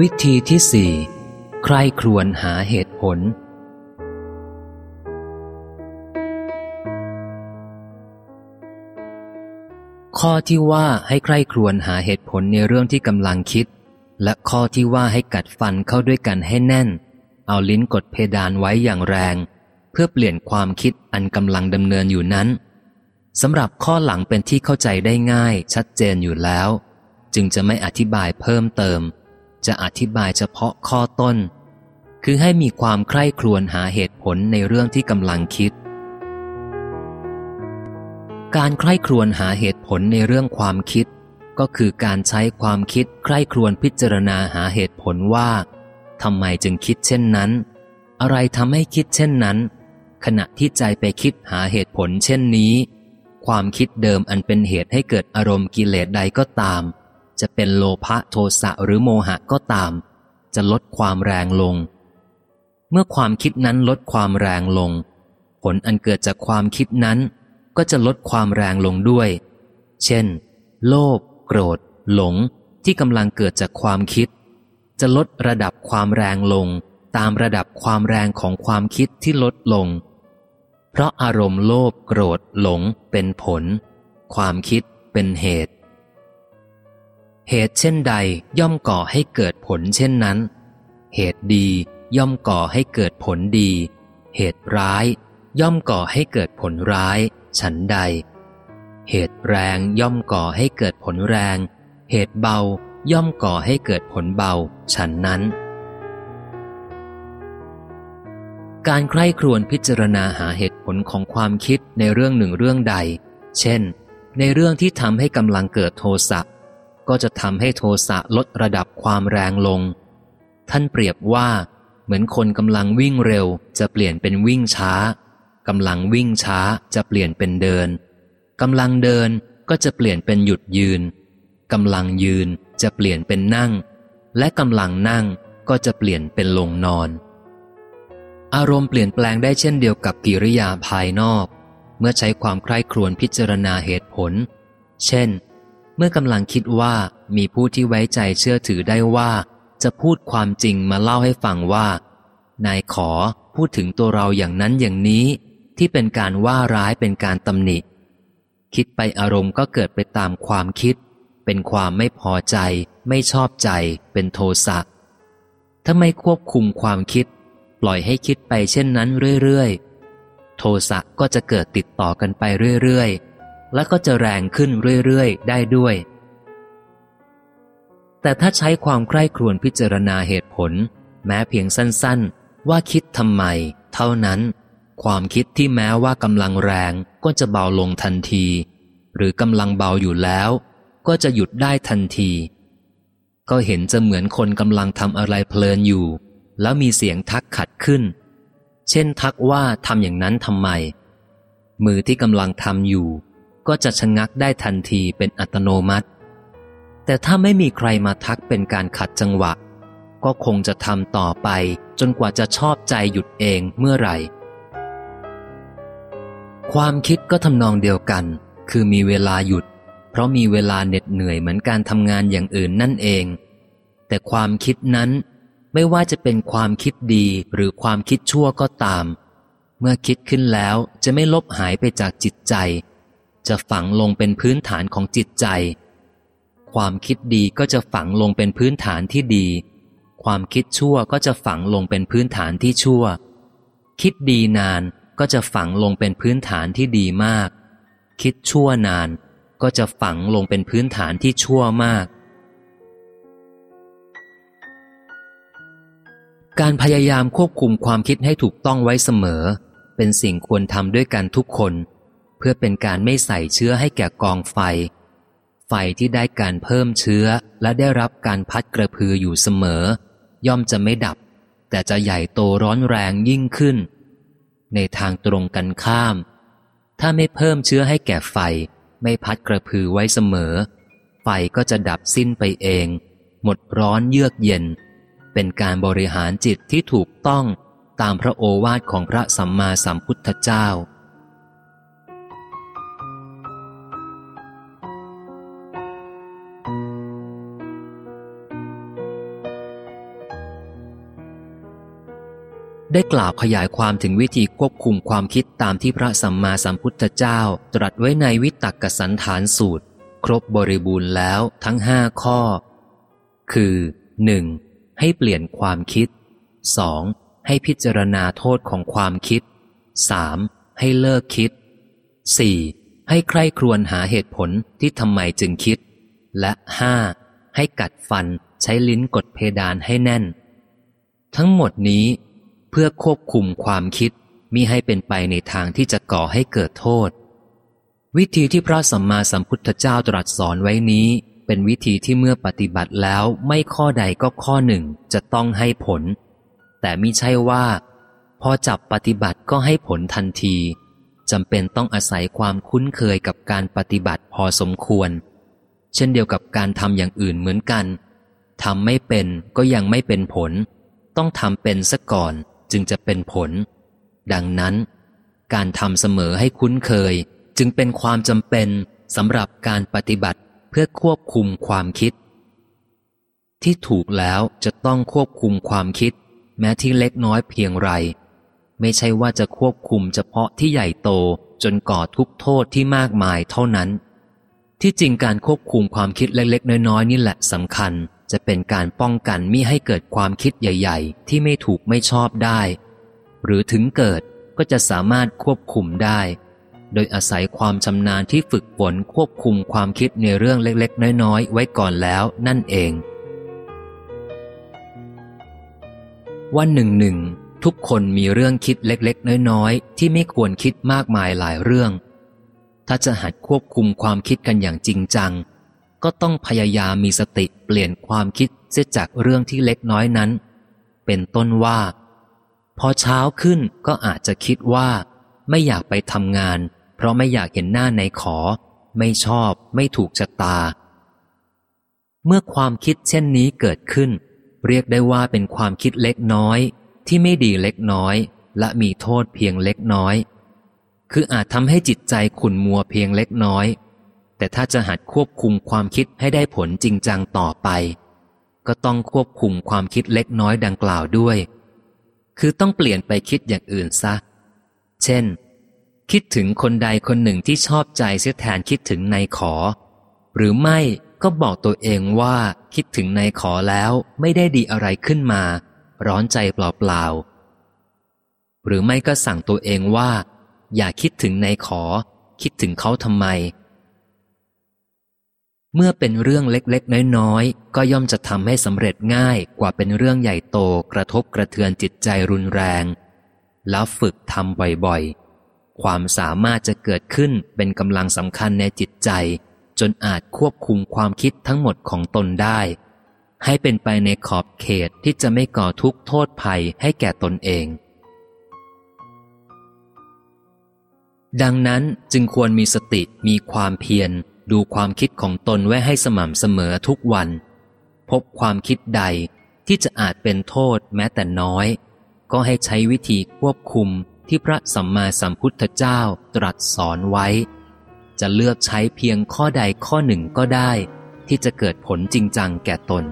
วิธีที่สี่ใครครวญหาเหตุผล ข้อที่ว่าให้ใครครวญหาเหตุผลในเรื่องที่กำลังคิด และข้อที่ว่าให้กัดฟันเข้าด้วยกันให้แน่น เอาลิ้นกดเพดานไว้อย่างแรง เพื่อเปลี่ยนความคิดอันกำลังดำเนินอยู่นั้นสำหรับข้อหลังเป็นที่เข้าใจได้ง่ายชัดเจนอยู่แล้ว จึงจะไม่อธิบายเพิ่มเติม จะอธิบายเฉพาะข้อต้น คือให้มีความใคร่ครวญหาเหตุผลในเรื่องที่กำลังคิด การใคร่ครวญหาเหตุผลในเรื่องความคิด ก็คือการใช้ความคิดใคร่ครวญพิจารณาหาเหตุผลว่าทำไมจึงคิดเช่นนั้น อะไรทำให้คิดเช่นนั้น ขณะที่ใจไปคิดหาเหตุผลเช่นนี้ ความคิดเดิมอันเป็นเหตุให้เกิดอารมณ์กิเลสใดก็ตาม จะเป็นโลภะโทสะหรือโมหะก็ตาม จะลดความแรงลง เมื่อความคิดนั้นลดความแรงลง ผลอันเกิดจากความคิดนั้น ก็จะลดความแรงลงด้วย เช่น โลภโกรธ หลงที่กำลังเกิดจากความคิด จะลดระดับความแรงลง ตามระดับความแรงของความคิดที่ลดลง เพราะอารมณ์โลภโกรธ หลงเป็นผล ความคิดเป็นเหตุ เหตุเช่นใดย่อมก่อให้เกิดผลเช่นนั้น เหตุดีย่อมก่อให้เกิดผลดี เหตุร้าย ย่อมก่อให้เกิดผลร้าย ฉันใด เหตุแรงย่อมก่อให้เกิดผลแรง เหตุเบาย่อมก่อให้เกิดผลเบา ฉันนั้น การใคร่ครวญพิจารณาหาเหตุผลของความคิดในเรื่องหนึ่งเรื่องใด เช่น ในเรื่องที่ทำให้กำลังเกิดโทสะ ก็จะทำให้โทสะลดระดับความแรงลง ท่านเปรียบว่า เหมือนคนกำลังวิ่งเร็วจะเปลี่ยนเป็นวิ่งช้ากำลังวิ่งช้าจะเปลี่ยนเป็นเดินกำลังเดินก็จะเปลี่ยนเป็นหยุดยืนกำลังยืนจะเปลี่ยนเป็นนั่ง และกำลังนั่งก็จะเปลี่ยนเป็นลงนอน อารมณ์เปลี่ยนแปลงได้เช่นเดียวกับกิริยาภายนอก เมื่อใช้ความใคร่ครวญพิจารณาเหตุผล เช่น เมื่อกำลังคิดว่ามีผู้ที่ไว้ใจเชื่อถือได้ว่า จะพูดความจริงมาเล่าให้ฟังว่า นายขอพูดถึงตัวเราอย่างนั้นอย่างนี้ ที่เป็นการว่าร้ายเป็นการตำหนิ คิดไปอารมณ์ก็เกิดไปตามความคิด เป็นความไม่พอใจ ไม่ชอบใจ เป็นโทสะถ้าไม่ควบคุมความคิด ปล่อยให้คิดไปเช่นนั้นเรื่อยๆ โทสะก็จะเกิดติดต่อกันไปเรื่อยๆ และก็จะแรงขึ้นเรื่อยๆ ได้ด้วย แต่ถ้าใช้ความใคร่ครวญพิจารณาเหตุผล แม้เพียงสั้นๆ ว่าคิดทำไม เท่านั้น ความคิดที่แม้ว่ากำลังแรงก็จะเบาลงทันที หรือกำลังเบาอยู่แล้ว ก็จะหยุดได้ทันที ก็เห็นจะเหมือนคนกำลังทำอะไรเพลินอยู่ แล้วมีเสียงทักขัดขึ้น เช่นทักว่าทำอย่างนั้นทำไมมือที่กำลังทำอยู่ ก็จะชะงักได้ทันทีเป็นอัตโนมัติ แต่ถ้าไม่มีใครมาทักเป็นการขัดจังหวะ ก็คงจะทำต่อไปจนกว่าจะชอบใจหยุดเองเมื่อไหร่ ความคิดก็ทำนองเดียวกัน คือมีเวลาหยุด เพราะมีเวลาเหน็ดเหนื่อยเหมือนการทำงานอย่างอื่นนั่นเอง แต่ความคิดนั้นไม่ว่าจะเป็นความคิดดีหรือความคิดชั่วก็ตาม เมื่อคิดขึ้นแล้วจะไม่ลบหายไปจากจิตใจ จะฝังลงเป็นพื้นฐานของจิตใจ ความคิดดีก็จะฝังลงเป็นพื้นฐานที่ดี ความคิดชั่วก็จะฝังลงเป็นพื้นฐานที่ชั่ว คิดดีนานก็จะฝังลงเป็นพื้นฐานที่ดีมาก คิดชั่วนานก็จะฝังลงเป็นพื้นฐานที่ชั่วมาก การพยายามควบคุมความคิดให้ถูกต้องไว้เสมอ เป็นสิ่งควรทำด้วยกันทุกคน เพื่อเป็นการไม่ใส่เชื้อให้แก่กองไฟ ไฟที่ได้การเพิ่มเชื้อและได้รับการพัดกระพืออยู่เสมอ ย่อมจะไม่ดับ แต่จะใหญ่โตร้อนแรงยิ่งขึ้น ในทางตรงกันข้าม ถ้าไม่เพิ่มเชื้อให้แก่ไฟ ไม่พัดกระพือไว้เสมอ ไฟก็จะดับสิ้นไปเอง หมดร้อนเยือกเย็น เป็นการบริหารจิตที่ถูกต้องตามพระโอวาทของพระสัมมาสัมพุทธเจ้า ได้กล่าวขยายความถึงวิธีควบคุมความคิดตามที่พระสัมมาสัมพุทธเจ้า ตรัสไว้ในวิตักกสันฐานสูตร ครบบริบูรณ์แล้วทั้งห้าข้อ คือ 1. ให้เปลี่ยนความคิด 2. ให้พิจารณาโทษของความคิด 3. ให้เลิกคิด 4. ให้ใคร่ครวญหาเหตุผลที่ทำไมจึงคิด และ 5. ให้กัดฟันใช้ลิ้นกดเพดานให้แน่น ทั้งหมดนี้ พื่อควบคุมความคิดมิให้เป็นไปในทางที่จะก่อให้เกิดโทษ วิธีที่พระสัมมาสัมพุทธเจ้าตรัสสอนไว้นี้ เป็นวิธีที่เมื่อปฏิบัติแล้วไม่ข้อใดก็ข้อหนึ่งจะต้องให้ผล แต่มิใช่ว่า พอจับปฏิบัติก็ให้ผลทันทีจำเป็นต้องอาศัยความคุ้นเคยกับการปฏิบัติพอสมควร เช่นเดียวกับการทำอย่างอื่นเหมือนกันทำไม่เป็นก็ยังไม่เป็นผล ต้องทำเป็นซะก่อน จึงจะเป็นผล ดังนั้น การทำเสมอให้คุ้นเคย จึงเป็นความจำเป็นสำหรับการปฏิบัติเพื่อควบคุมความคิด ที่ถูกแล้วจะต้องควบคุมความคิด แม้ที่เล็กน้อยเพียงไร ไม่ใช่ว่าจะควบคุมเฉพาะที่ใหญ่โตจนก่อทุกโทษที่มากมายเท่านั้น ที่จริงการควบคุมความคิดเล็กๆ น้อยๆนี่แหละสำคัญ จะเป็นการป้องกันมิให้เกิดความคิดใหญ่ ๆ ที่ไม่ถูกไม่ชอบได้ หรือถึงเกิดก็จะสามารถควบคุมได้ โดยอาศัยความชำนาญที่ฝึกฝนควบคุมความคิดในเรื่องเล็กๆ น้อยๆ ไว้ก่อนแล้วนั่นเอง วันหนึ่งหนึ่งทุกคนมีเรื่องคิดเล็กๆ น้อยๆ ที่ไม่ควรคิดมากมายหลายเรื่อง ถ้าจะหัดควบคุมความคิดกันอย่างจริงจัง ก็ต้องพยายามมีสติเปลี่ยนความคิดเสียจากเรื่องที่เล็กน้อยนั้น เป็นต้นว่า พอเช้าขึ้นก็อาจจะคิดว่า ไม่อยากไปทำงาน เพราะไม่อยากเห็นหน้าในขอ ไม่ชอบ ไม่ถูกชะตา เมื่อความคิดเช่นนี้เกิดขึ้น เรียกได้ว่าเป็นความคิดเล็กน้อย ที่ไม่ดีเล็กน้อย และมีโทษเพียงเล็กน้อย คืออาจทำให้จิตใจขุ่นมัวเพียงเล็กน้อย แต่ถ้าจะหัดควบคุมความคิดให้ได้ผลจริงจังต่อไป ก็ต้องควบคุมความคิดเล็กน้อยดังกล่าวด้วย คือต้องเปลี่ยนไปคิดอย่างอื่นซะ เช่น คิดถึงคนใดคนหนึ่งที่ชอบใจเสียแทนคิดถึงนายขอ หรือไม่ก็บอกตัวเองว่าคิดถึงนายขอแล้วไม่ได้ดีอะไรขึ้นมา ร้อนใจเปล่าๆหรือไม่ก็สั่งตัวเองว่า อย่าคิดถึงนายขอ คิดถึงเขาทำไม เมื่อเป็นเรื่องเล็กๆ น้อยๆ ก็ย่อมจะทำให้สำเร็จง่ายกว่าเป็นเรื่องใหญ่โตกระทบกระเทือนจิตใจรุนแรง แล้วฝึกทำบ่อยๆ ความสามารถจะเกิดขึ้นเป็นกำลังสำคัญในจิตใจ จนอาจควบคุมความคิดทั้งหมดของตนได้ ให้เป็นไปในขอบเขตที่จะไม่ก่อทุกข์โทษภัยให้แก่ตนเอง ดังนั้นจึงควรมีสติมีความเพียร ดูความคิดของตนไว้ให้สม่ำเสมอทุกวัน พบความคิดใดที่จะอาจเป็นโทษแม้แต่น้อย ก็ให้ใช้วิธีควบคุมที่พระสัมมาสัมพุทธเจ้าตรัสสอนไว้ จะเลือกใช้เพียงข้อใดข้อหนึ่งก็ได้ ที่จะเกิดผลจริงจังแก่ตน